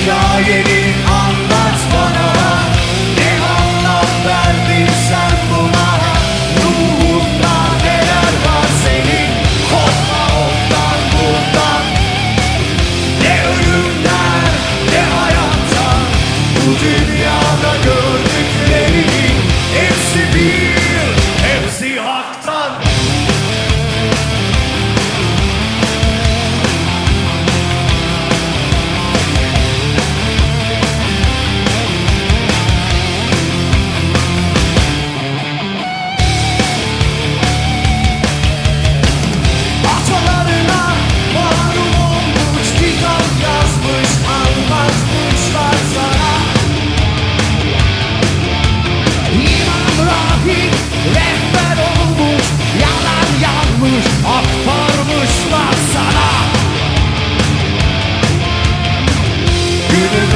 hikayenin る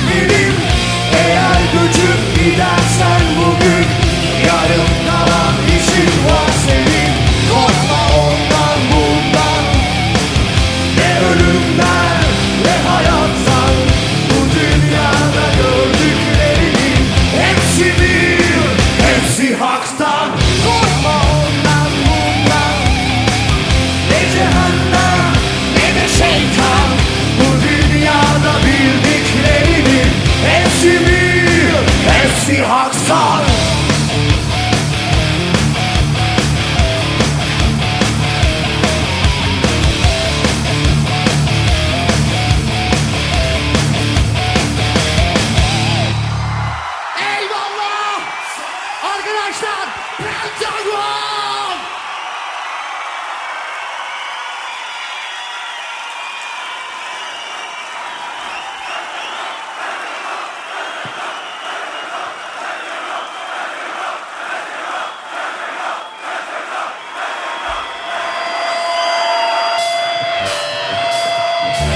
It is Aksan Eyvallah! Arkadaşlar, Pentagon!